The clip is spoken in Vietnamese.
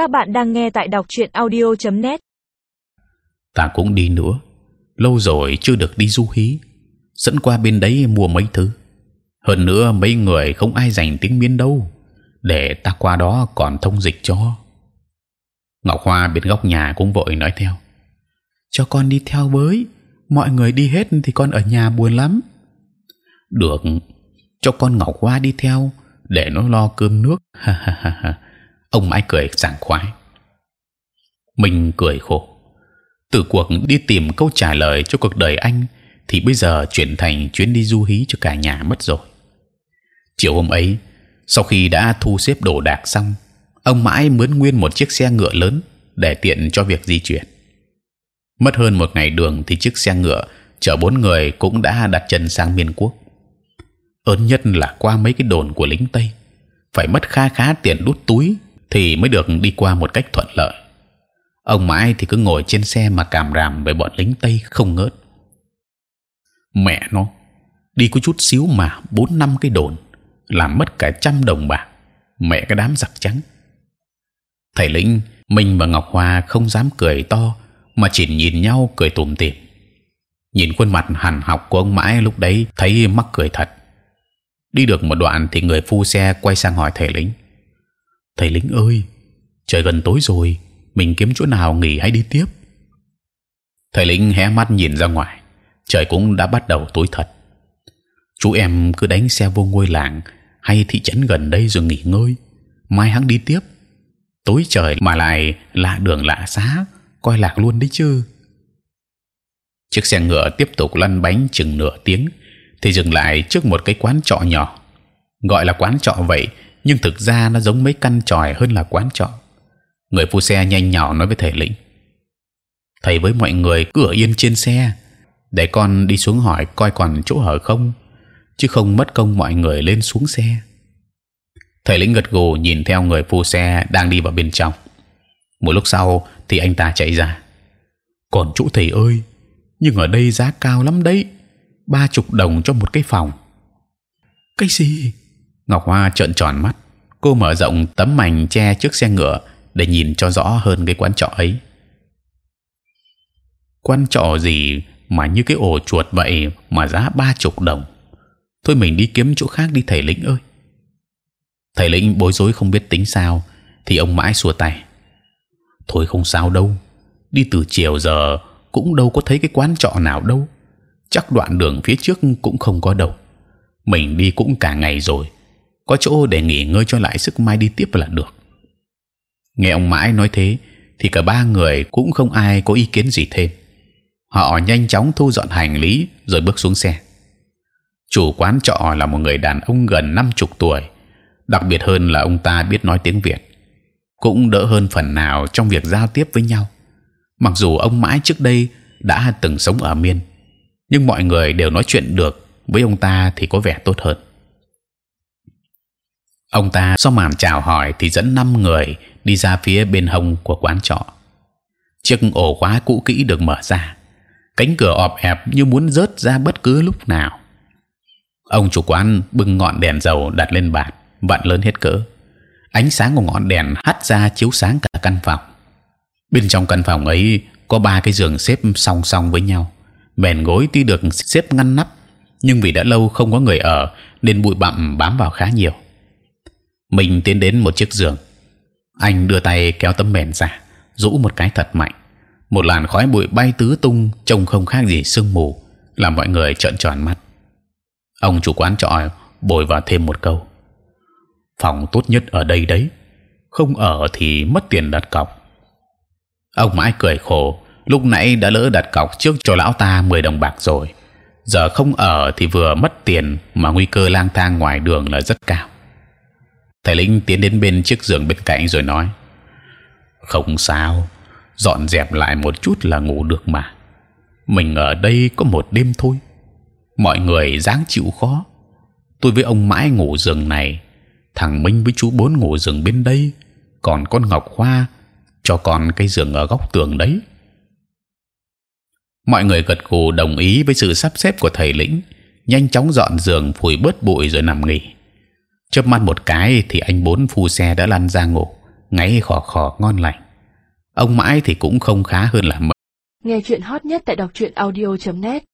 Các bạn đang nghe tại đọc truyện audio.net. Ta cũng đi nữa. Lâu rồi chưa được đi du hí. Dẫn qua bên đấy mua mấy thứ. Hơn nữa mấy người không ai dành tiếng miến đâu. Để ta qua đó còn thông dịch cho. Ngọc Hoa bên góc nhà cũng vội nói theo. Cho con đi theo với. Mọi người đi hết thì con ở nhà buồn lắm. Được, cho con Ngọc Hoa đi theo để nó lo cơm nước. Ha ha ha ha. Ông mãi cười sảng khoái. Mình cười khổ. Từ cuộc đi tìm câu trả lời cho cuộc đời anh, thì bây giờ chuyển thành chuyến đi du hí cho cả nhà mất rồi. Chiều hôm ấy, sau khi đã thu xếp đồ đạc xong, ông mãi mướn nguyên một chiếc xe ngựa lớn để tiện cho việc di chuyển. Mất hơn một ngày đường thì chiếc xe ngựa chở bốn người cũng đã đặt chân sang miền quốc. ớn nhất là qua mấy cái đồn của lính tây, phải mất kha khá tiền đút túi thì mới được đi qua một cách thuận lợi. Ông mãi thì cứ ngồi trên xe mà cảm ràm với bọn lính tây không ngớt. Mẹ nó, đi có chút xíu mà bốn năm cái đồn, làm mất cả trăm đồng bạc. Mẹ cái đám giặc trắng. Thầy lĩnh mình và Ngọc Hoa không dám cười to, mà chỉ nhìn nhau cười tủm tỉm. Nhìn khuôn mặt hằn học của ông mãi lúc đấy thấy mắc cười thật. Đi được một đoạn thì người phu xe quay sang hỏi thầy lĩnh thầy lính ơi, trời gần tối rồi, mình kiếm chỗ nào nghỉ hay đi tiếp. Thầy lính hé mắt nhìn ra ngoài, trời cũng đã bắt đầu tối thật. Chú em cứ đánh xe vô ngôi làng hay thị trấn gần đây rồi nghỉ ngơi, mai hắn đi tiếp. Tối trời mà lại lạ đường lạ xá, coi lạc luôn đấy chứ. Chiếc xe ngựa tiếp tục lăn bánh chừng nửa tiếng, thì dừng lại trước một cái quán trọ nhỏ. Gọi là quán trọ vậy nhưng thực ra nó giống mấy căn tròi hơn là quán trọ. Người phu xe nhanh nhỏ nói với thầy lĩnh: thầy với mọi người cứ ở yên trên xe, để con đi xuống hỏi coi còn chỗ hở không, chứ không mất công mọi người lên xuống xe. Thầy lĩnh gật gù nhìn theo người phu xe đang đi vào bên trong. Một lúc sau thì anh ta chạy ra. Còn chỗ thầy ơi, nhưng ở đây giá cao lắm đấy, ba chục đồng cho một cái phòng. Cái gì? Ngọc Hoa trợn tròn mắt, cô mở rộng tấm mảnh che trước xe ngựa để nhìn cho rõ hơn cái quán trọ ấy. Quán trọ gì mà như cái ổ chuột vậy mà giá ba chục đồng? Thôi mình đi kiếm chỗ khác đi thầy lĩnh ơi. Thầy lĩnh bối rối không biết tính sao, thì ông mãi xua tay. Thôi không sao đâu, đi từ chiều giờ cũng đâu có thấy cái quán trọ nào đâu. Chắc đoạn đường phía trước cũng không có đâu. Mình đi cũng cả ngày rồi, có chỗ để nghỉ ngơi cho lại sức mai đi tiếp là được. Nghe ông mãi nói thế, thì cả ba người cũng không ai có ý kiến gì thêm. Họ nhanh chóng thu dọn hành lý rồi bước xuống xe. Chủ quán trọ là một người đàn ông gần năm chục tuổi, đặc biệt hơn là ông ta biết nói tiếng Việt, cũng đỡ hơn phần nào trong việc giao tiếp với nhau. Mặc dù ông mãi trước đây đã từng sống ở miên, nhưng mọi người đều nói chuyện được với ông ta thì có vẻ tốt hơn ông ta sau màn chào hỏi thì dẫn năm người đi ra phía bên hông của quán trọ. Chiếc ổ khóa cũ kỹ được mở ra. Cánh cửa ọp ẹp như muốn rớt ra bất cứ lúc nào. Ông chủ quán bưng ngọn đèn dầu đặt lên bàn, vặn lớn hết cỡ. Ánh sáng của ngọn đèn hắt ra chiếu sáng cả căn phòng. Bên trong căn phòng ấy có ba cái giường xếp song song với nhau. Mền gối tuy được xếp ngăn nắp, nhưng vì đã lâu không có người ở nên bụi bặm bám vào khá nhiều mình tiến đến một chiếc giường. Anh đưa tay kéo tấm mền ra, rũ một cái thật mạnh. Một làn khói bụi bay tứ tung, trông không khác gì sương mù, làm mọi người trợn tròn mắt. Ông chủ quán trọ bồi vào thêm một câu. Phòng tốt nhất ở đây đấy, không ở thì mất tiền đặt cọc. Ông mãi cười khổ, lúc nãy đã lỡ đặt cọc trước cho lão ta 10 đồng bạc rồi. Giờ không ở thì vừa mất tiền mà nguy cơ lang thang ngoài đường là rất cao thầy lĩnh tiến đến bên chiếc giường bên cạnh rồi nói, không sao, dọn dẹp lại một chút là ngủ được mà. Mình ở đây có một đêm thôi. Mọi người dáng chịu khó. Tôi với ông mãi ngủ giường này, thằng minh với chú bốn ngủ giường bên đây, còn con ngọc hoa cho con cái giường ở góc tường đấy. Mọi người gật gù đồng ý với sự sắp xếp của thầy lĩnh, nhanh chóng dọn giường, phủi bớt bụi rồi nằm nghỉ chớp mắt một cái thì anh bốn phu xe đã lăn ra ngủ ngáy khò khò ngon lành. Ông mãi thì cũng không khá hơn là mấy nghe chuyện hot nhất tại đọc truyện audio .net.